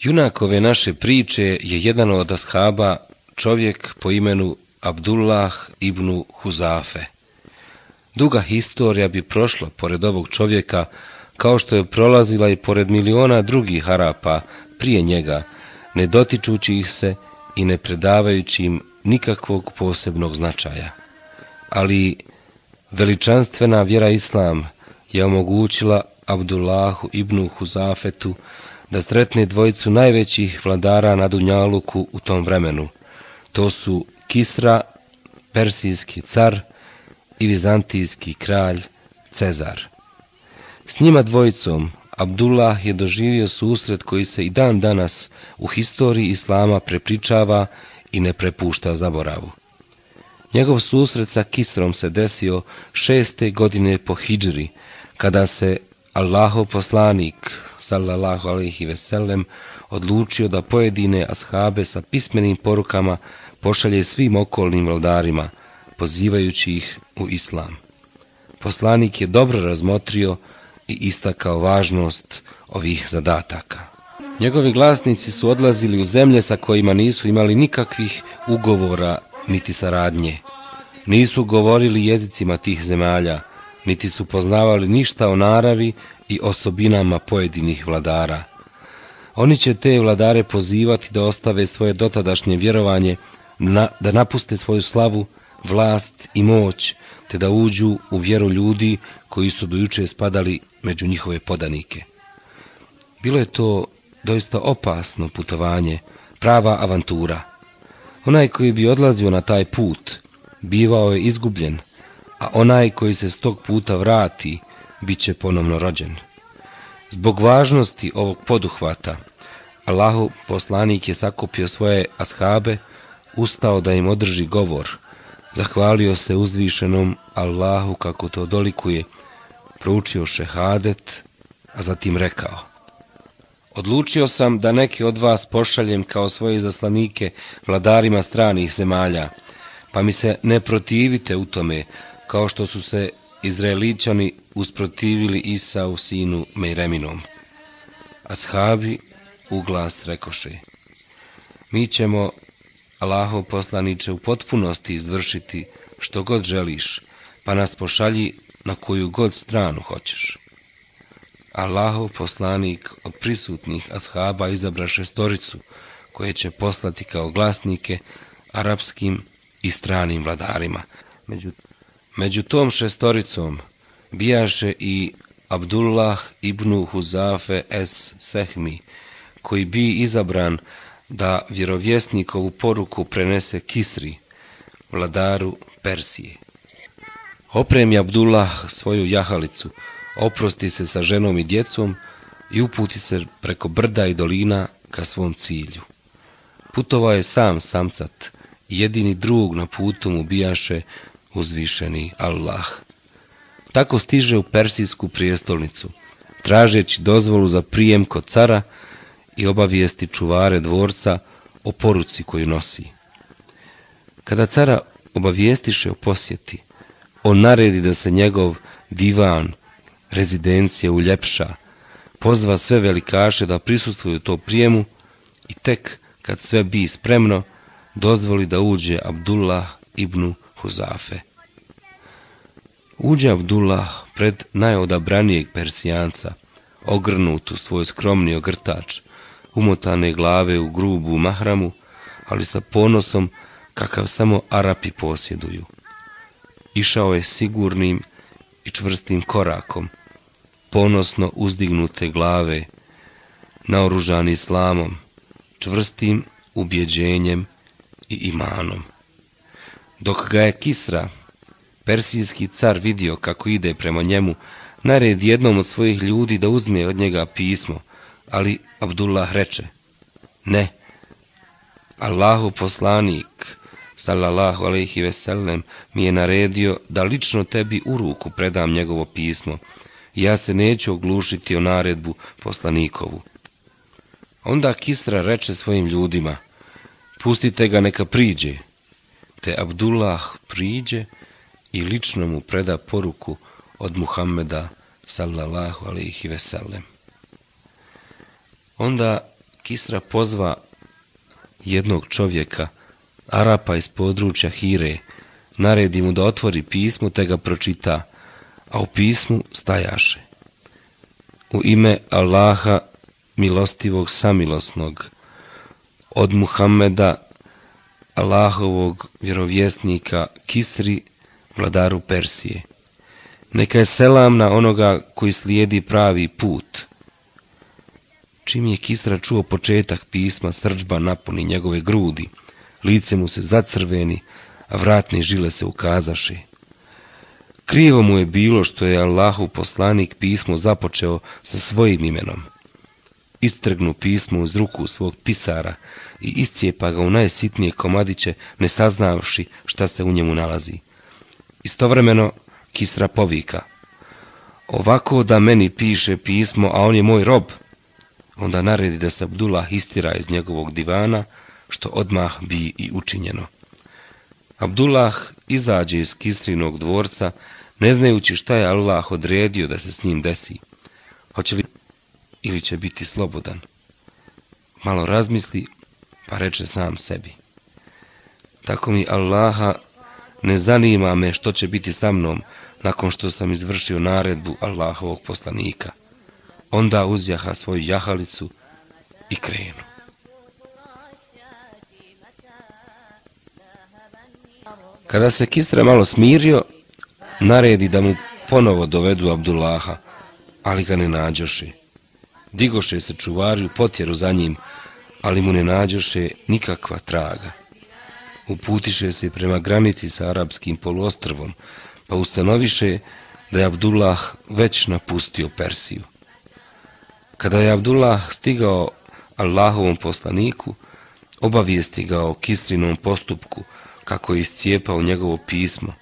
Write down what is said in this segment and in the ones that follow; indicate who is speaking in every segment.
Speaker 1: Junakove naše priče je jedan od ashaba, čovjek po imenu Abdullah ibn Huzafe. Duga historija bi prošla pored ovog čovjeka, kao što je prolazila i pored miliona drugih harapa prije njega, ne dotičući ih se i ne predavajući im nikakvog posebnog značaja. Ali veličanstvena vjera Islam je omogućila Abdullahu ibn Huzafetu da sretne dvojicu najvećih vladara na Dunjaluku u tom vremenu. To su Kisra, persijski car i vizantijski kralj Cezar. S njima dvojicom Abdullah je doživio susret koji se i dan danas u historiji Islama prepričava i ne prepušta zaboravu. Njegov susret sa Kisrom se desio šeste godine po Hidžri, kada se Allahov poslanik, sallallahu alaihi veselem, odlučio da pojedine ashabe sa pismenim porukama pošalje svim okolnim vladarima, pozivajući ih u islam. Poslanik je dobro razmotrio i istakao važnost ovih zadataka. Njegovi glasnici su odlazili u zemlje sa kojima nisu imali nikakvih ugovora niti saradnje. Nisu govorili jezicima tih zemalja, niti su poznavali ništa o naravi i osobinama pojedinih vladara. Oni će te vladare pozivati da ostave svoje dotadašnje vjerovanje, na, da napuste svoju slavu, vlast i moć, te da uđu u vjeru ljudi koji su dojuče spadali među njihove podanike. Bilo je to doista opasno putovanje, prava avantura. Onaj koji bi odlazio na taj put, bivao je izgubljen, a onaj koji se s tog puta vrati, bit će ponovno rođen. Zbog važnosti ovog poduhvata, Allahu poslanik je sakupio svoje ashabe, ustao da im održi govor, zahvalio se uzvišenom Allahu kako to dolikuje, proučio šehadet, a zatim rekao Odlučio sam da neki od vas pošaljem kao svoje zaslanike vladarima stranih zemalja, pa mi se ne protivite u tome, kao što su se Izraeličani usprotivili Isa u sinu Mejreminom. Ashabi u glas rekoše, mi ćemo, Allahov poslaniće, u potpunosti izvršiti što god želiš, pa nas pošalji na koju god stranu hoćeš. Allahov poslanik od prisutnih ashaba izabra šestoricu, koje će poslati kao glasnike arapskim i stranim vladarima. Među, među tom šestoricom bijaše i Abdullah ibn Huzafe es Sehmi, koji bi izabran da vjerovjesnikovu poruku prenese Kisri, vladaru Persije. Opremi Abdullah svoju jahalicu, oprosti se sa ženom i djecom i uputi se preko brda i dolina ka svom cilju. Putovao je sam samcat, jedini drug na putu mu bijaše uzvišeni Allah. Tako stiže u persijsku prijestolnicu, tražeći dozvolu za prijem kod cara i obavijesti čuvare dvorca o poruci koju nosi. Kada cara obavijestiše o posjeti, on naredi da se njegov divan, rezidencija uljepša, pozva sve velikaše da prisustvuju to prijemu i tek kad sve bi spremno, dozvoli da uđe Abdullah ibn Huzafe. Uđe Abdullah pred najodabranijeg persijanca, ogrnut u svoj skromni ogrtač, umotane glave u grubu mahramu, ali sa ponosom kakav samo Arapi posjeduju. Išao je sigurnim i čvrstim korakom, ponosno uzdignute glave, naoružani islamom, čvrstim ubjeđenjem i imanom. Dok ga je Kisra, persijski car, vidio kako ide prema njemu, nared jednom od svojih ljudi da uzme od njega pismo, ali Abdullah reče, ne, Allahu poslanik, sallallahu alaihi veselem, mi je naredio da lično tebi u ruku predam njegovo pismo, ja se neću oglušiti o naredbu poslanikovu. Onda Kisra reče svojim ljudima, pustite ga neka priđe, te Abdullah priđe i lično mu preda poruku od Muhammeda sallallahu alaihi veselem. Onda Kisra pozva jednog čovjeka, Arapa iz područja Hire, naredi mu da otvori pismo te ga pročita, a u pismu stajaše. U ime Allaha, milostivog samilosnog, od Muhammeda, Allahovog vjerovjesnika Kisri, vladaru Persije. Neka je selam na onoga koji slijedi pravi put. Čim je Kisra čuo početak pisma, srđba napuni njegove grudi, lice mu se zacrveni, a vratne žile se ukazaše. Krivo mu je bilo što je Allahu poslanik pismo započeo sa svojim imenom. Istrgnu pismo uz ruku svog pisara i iscijepa ga u najsitnije komadiće, ne saznavši šta se u njemu nalazi. Istovremeno Kisra povika. Ovako da meni piše pismo, a on je moj rob, onda naredi da se Abdullah istira iz njegovog divana, što odmah bi i učinjeno. Abdullah izađe iz Kisrinog dvorca, ne znajući šta je Allah odredio da se s njim desi. Hoće li ili će biti slobodan? Malo razmisli, pa reče sam sebi. Tako mi Allaha ne zanima me što će biti sa mnom nakon što sam izvršio naredbu Allahovog poslanika. Onda uzjaha svoju jahalicu i krenu. Kada se Kisra malo smirio, naredi da mu ponovo dovedu Abdullaha, ali ga ne nađoši. Digoše se čuvari u potjeru za njim, ali mu ne nađoše nikakva traga. Uputiše se prema granici sa arapskim poluostrvom, pa ustanoviše da je Abdullah već napustio Persiju. Kada je Abdullah stigao Allahovom poslaniku, obavijesti ga o Kistrinom postupku, kako je iscijepao njegovo pismo,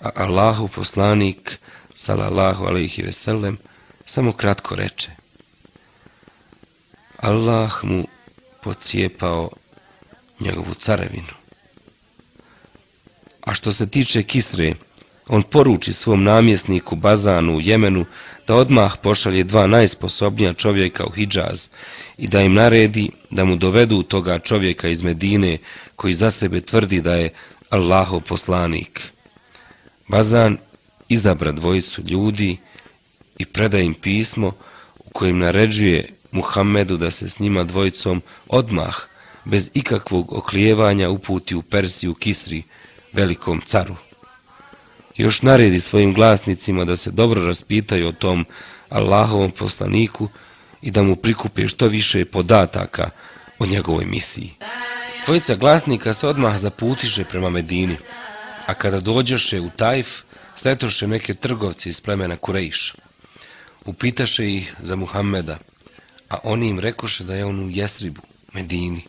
Speaker 1: a Allahov poslanik, salallahu alaihi veselem, samo kratko reče. Allah mu pocijepao njegovu carevinu. A što se tiče Kisre, on poruči svom namjesniku Bazanu u Jemenu da odmah pošalje dva najsposobnija čovjeka u Hidžaz i da im naredi da mu dovedu toga čovjeka iz Medine koji za sebe tvrdi da je Allahov poslanik. Bazan izabra dvojicu ljudi i preda im pismo u kojem naređuje Muhammedu da se s njima dvojicom odmah, bez ikakvog oklijevanja, uputi u Persiju Kisri, velikom caru. Još naredi svojim glasnicima da se dobro raspitaju o tom Allahovom poslaniku i da mu prikupe što više podataka o njegovoj misiji. Dvojica glasnika se odmah zaputiše prema Medini, a kada dođeše u Tajf, sletoše neke trgovci iz plemena Kurejša. Upitaše ih za Muhammeda, a oni im rekoše da je on u Jesribu, Medini.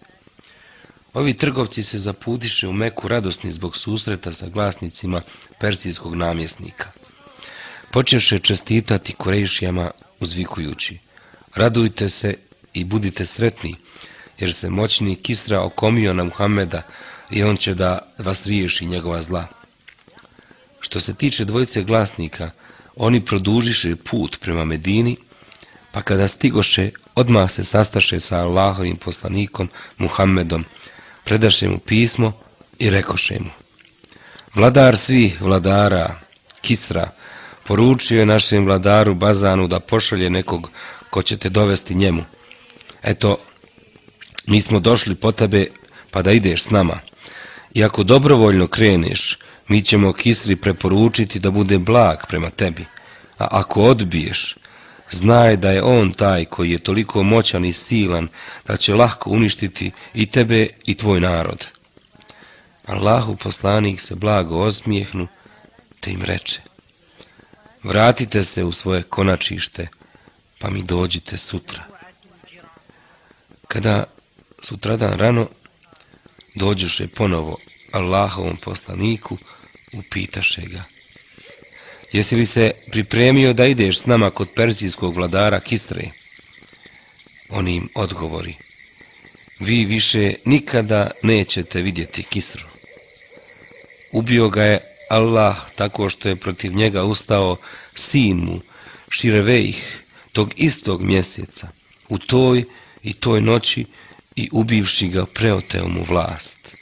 Speaker 1: Ovi trgovci se zaputiše u Meku radosni zbog susreta sa glasnicima persijskog namjesnika. Počeše čestitati Kurejšijama uzvikujući, radujte se i budite sretni, jer se moćni Kisra okomio na Muhameda i on će da vas riješi njegova zla. Što se tiče dvojice glasnika, oni produžiše put prema Medini, pa kada stigoše, odmah se sastaše sa Allahovim poslanikom Muhammedom, predaše mu pismo i rekoše mu. Vladar svih vladara, Kisra, poručio je našem vladaru Bazanu da pošalje nekog ko će te dovesti njemu. Eto, mi smo došli po tebe pa da ideš s nama. I ako dobrovoljno kreneš, mi ćemo Kisri preporučiti da bude blag prema tebi. A ako odbiješ, znaj da je on taj koji je toliko moćan i silan da će lahko uništiti i tebe i tvoj narod. Allahu poslanik se blago osmijehnu, te im reče, vratite se u svoje konačište, pa mi dođite sutra. Kada sutradan rano dođuše ponovo Allahovom poslaniku, upitaše ga. Jesi li se pripremio da ideš s nama kod persijskog vladara Kistre? On im odgovori. Vi više nikada nećete vidjeti Kisru. Ubio ga je Allah tako što je protiv njega ustao sin mu, Širevejih, tog istog mjeseca, u toj i toj noći i ubivši ga preoteo mu vlast.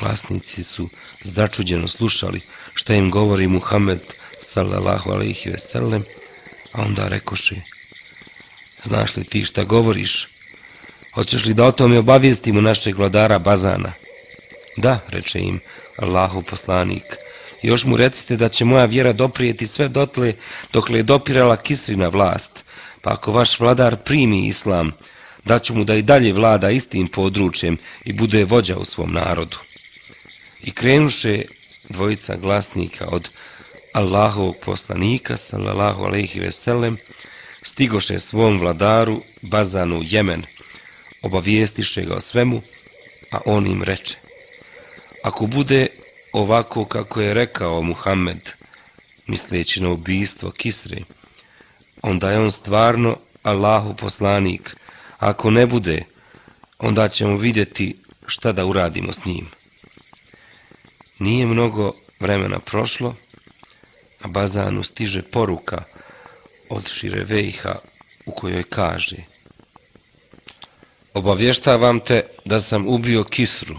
Speaker 1: Glasnici su začuđeno slušali šta im govori Muhammed sallallahu alaihi ve sellem, a onda rekoše, znaš li ti šta govoriš? Hoćeš li da o tome obavijestimo našeg vladara Bazana? Da, reče im Allahu poslanik, još mu recite da će moja vjera doprijeti sve dotle dokle je dopirala Kisrina vlast, pa ako vaš vladar primi islam, daću mu da i dalje vlada istim područjem i bude vođa u svom narodu. I krenuše dvojica glasnika od Allahovog poslanika, sallallahu alaihi veselem, stigoše svom vladaru, Bazanu Jemen, obavijestiše ga o svemu, a on im reče, ako bude ovako kako je rekao Muhammed, misleći na ubijstvo Kisre, onda je on stvarno Allahu poslanik, ako ne bude, onda ćemo vidjeti šta da uradimo s njim. Nije mnogo vremena prošlo, a Bazanu stiže poruka od Širevejha u kojoj kaže Obavještavam te da sam ubio Kisru,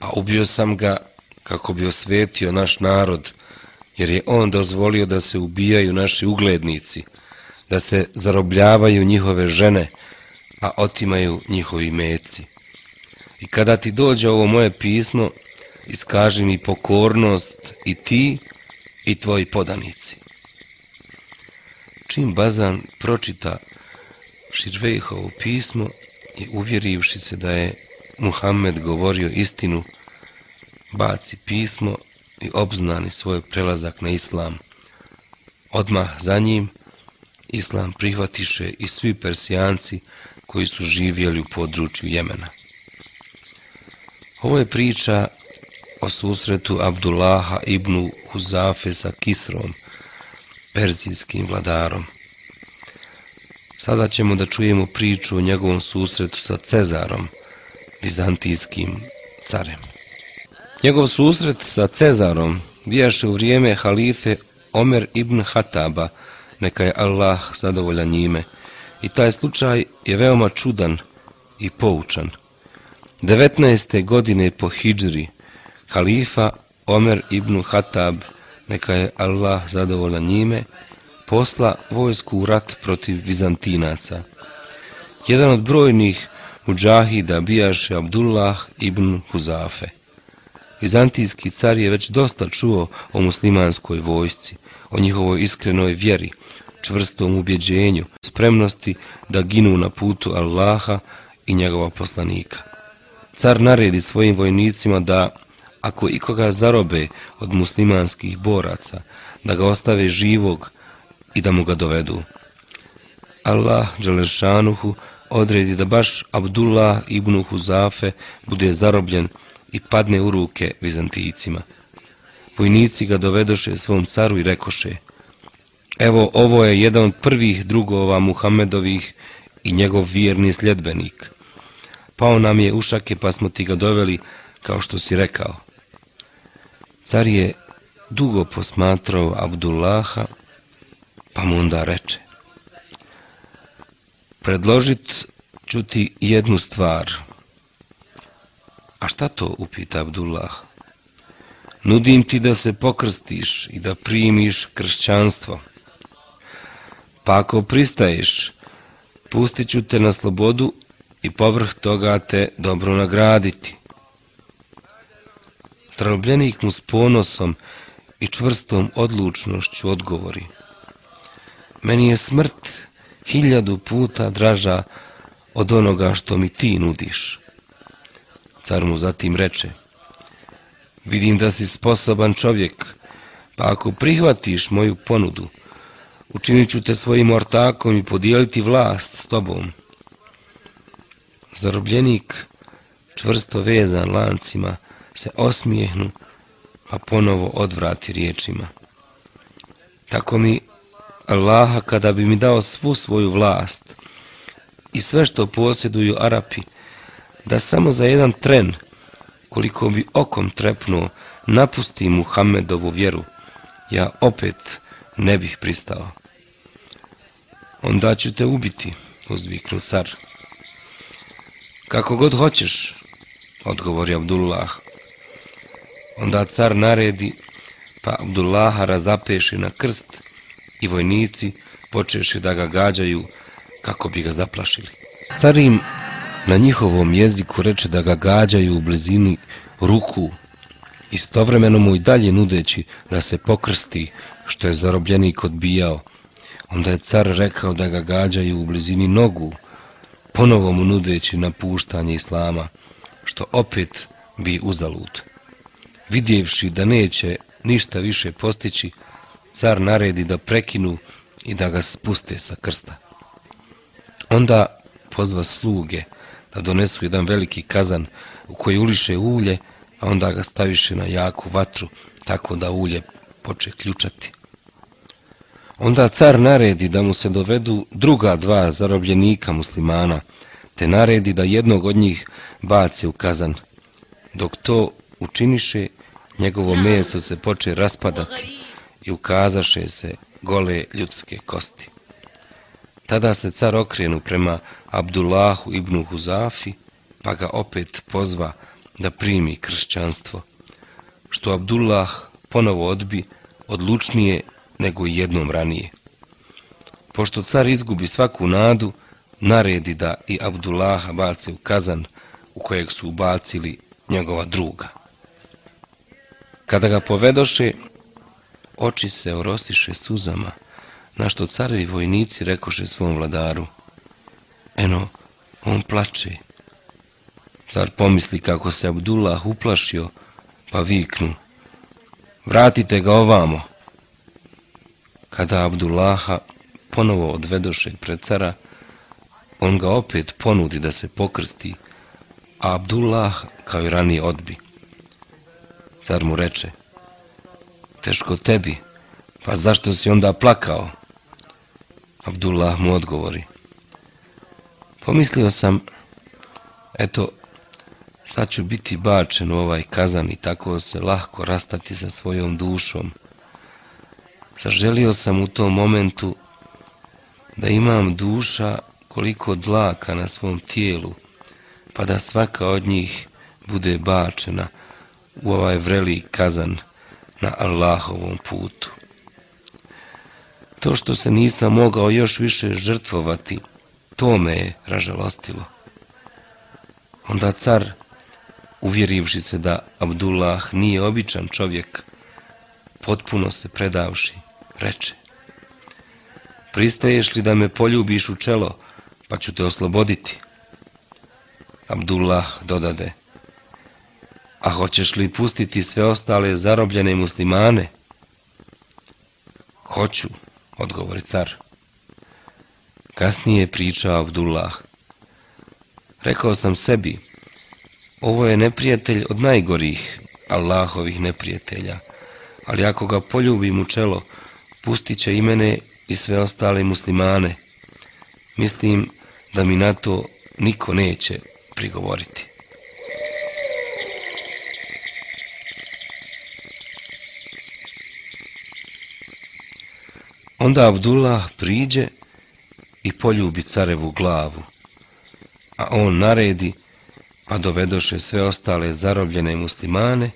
Speaker 1: a ubio sam ga kako bi osvetio naš narod, jer je on dozvolio da se ubijaju naši uglednici, da se zarobljavaju njihove žene, a otimaju njihovi meci. I kada ti dođe ovo moje pismo, iskaži mi pokornost i ti i tvoji podanici. Čim Bazan pročita Širvejhovo pismo i uvjerivši se da je Muhammed govorio istinu, baci pismo i obznani svoj prelazak na islam. Odmah za njim islam prihvatiše i svi persijanci koji su živjeli u području Jemena. Ovo je priča o susretu Abdullaha ibn Huzafe sa Kisrom, perzijskim vladarom. Sada ćemo da čujemo priču o njegovom susretu sa Cezarom, bizantijskim carem. Njegov susret sa Cezarom bijaše u vrijeme halife Omer ibn Hataba, neka je Allah zadovoljan njime. I taj slučaj je veoma čudan i poučan. 19. godine po Hidžri, halifa Omer ibn Hatab, neka je Allah zadovoljan njime, posla vojsku u rat protiv Vizantinaca. Jedan od brojnih muđahida bijaše Abdullah ibn Huzafe. Vizantijski car je već dosta čuo o muslimanskoj vojsci, o njihovoj iskrenoj vjeri, čvrstom ubjeđenju, spremnosti da ginu na putu Allaha i njegova poslanika. Car naredi svojim vojnicima da, ako ikoga zarobe od muslimanskih boraca, da ga ostave živog i da mu ga dovedu. Allah, Đelešanuhu odredi da baš Abdullah ibn Huzafe bude zarobljen i padne u ruke Vizantijicima. Vojnici ga dovedoše svom caru i rekoše Evo, ovo je jedan od prvih drugova Muhammedovih i njegov vjerni sljedbenik. Pao nam je ušake pa smo ti ga doveli kao što si rekao. Car je dugo posmatrao Abdullaha pa mu onda reče Predložit ću ti jednu stvar – A šta to, upita Abdullah? Nudim ti da se pokrstiš i da primiš kršćanstvo. Pa ako pristaješ, pustit ću te na slobodu i povrh toga te dobro nagraditi. Starobljenik mu s ponosom i čvrstom odlučnošću odgovori. Meni je smrt hiljadu puta draža od onoga što mi ti nudiš. Car mu zatim reče, vidim da si sposoban čovjek, pa ako prihvatiš moju ponudu, učinit ću te svojim ortakom i podijeliti vlast s tobom. Zarobljenik, čvrsto vezan lancima, se osmijehnu, pa ponovo odvrati riječima. Tako mi Allaha kada bi mi dao svu svoju vlast i sve što posjeduju Arapi, da samo za jedan tren, koliko bi okom trepnuo, napusti Muhammedovu vjeru, ja opet ne bih pristao. Onda ću te ubiti uzviknu car. Kako god hoćeš, odgovori Abdullah. Onda car naredi, pa Abdullaha razapeši na krst i vojnici počeši da ga gađaju kako bi ga zaplašili. Car im na njihovom jeziku reče da ga gađaju u blizini ruku, istovremeno mu i dalje nudeći da se pokrsti što je zarobljenik odbijao. Onda je car rekao da ga gađaju u blizini nogu, ponovo mu nudeći napuštanje islama, što opet bi uzalud. Vidjevši da neće ništa više postići, car naredi da prekinu i da ga spuste sa krsta. Onda pozva sluge da donesu jedan veliki kazan u koji uliše ulje, a onda ga staviše na jaku vatru, tako da ulje poče ključati. Onda car naredi da mu se dovedu druga dva zarobljenika muslimana, te naredi da jednog od njih baci u kazan. Dok to učiniše, njegovo meso se poče raspadati i ukazaše se gole ljudske kosti. Tada se car okrenu prema Abdullahu ibn Huzafi, pa ga opet pozva da primi kršćanstvo, što Abdullah ponovo odbi odlučnije nego jednom ranije. Pošto car izgubi svaku nadu, naredi da i Abdullaha bace u kazan u kojeg su ubacili njegova druga. Kada ga povedoše, oči se orostiše suzama, na što carevi vojnici rekoše svom vladaru. Eno, on plače. Car pomisli kako se Abdullah uplašio, pa viknu. Vratite ga ovamo. Kada Abdullaha ponovo odvedoše pred cara, on ga opet ponudi da se pokrsti, a Abdullah kao i ranije odbi. Car mu reče, teško tebi, pa zašto si onda plakao? Abdullah mu odgovori, pomislio sam, eto, sad ću biti bačen u ovaj kazan i tako se lahko rastati sa svojom dušom. Zaželio sam u tom momentu da imam duša koliko dlaka na svom tijelu, pa da svaka od njih bude bačena u ovaj vreli kazan na Allahovom putu. To što se nisam mogao još više žrtvovati, to me je ražalostilo. Onda car, uvjerivši se da Abdullah nije običan čovjek, potpuno se predavši, reče Pristaješ li da me poljubiš u čelo, pa ću te osloboditi? Abdullah dodade A hoćeš li pustiti sve ostale zarobljene muslimane? Hoću, odgovori car. Kasnije priča Abdullah. Rekao sam sebi, ovo je neprijatelj od najgorih Allahovih neprijatelja, ali ako ga poljubim u čelo, pustit će i mene i sve ostale muslimane. Mislim da mi na to niko neće prigovoriti. Onda Abdullah priđe i poljubi carevu glavu, a on naredi pa dovedoše sve ostale zarobljene muslimane,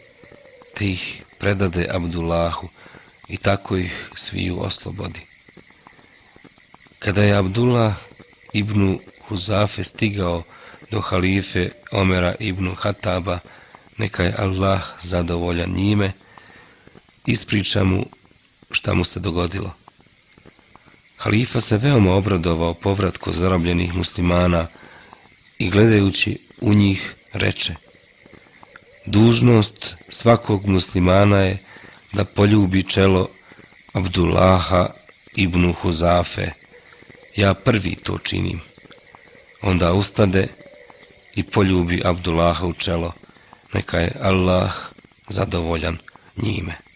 Speaker 1: te ih predade Abdullahu i tako ih sviju oslobodi. Kada je Abdullah ibn Huzafe stigao do halife Omera ibn Hataba, neka je Allah zadovoljan njime, ispriča mu šta mu se dogodilo. Halifa se veoma obradovao povratku zarobljenih muslimana i gledajući u njih reče Dužnost svakog muslimana je da poljubi čelo Abdullaha ibn Huzafe. Ja prvi to činim. Onda ustade i poljubi Abdullaha u čelo. Neka je Allah zadovoljan njime.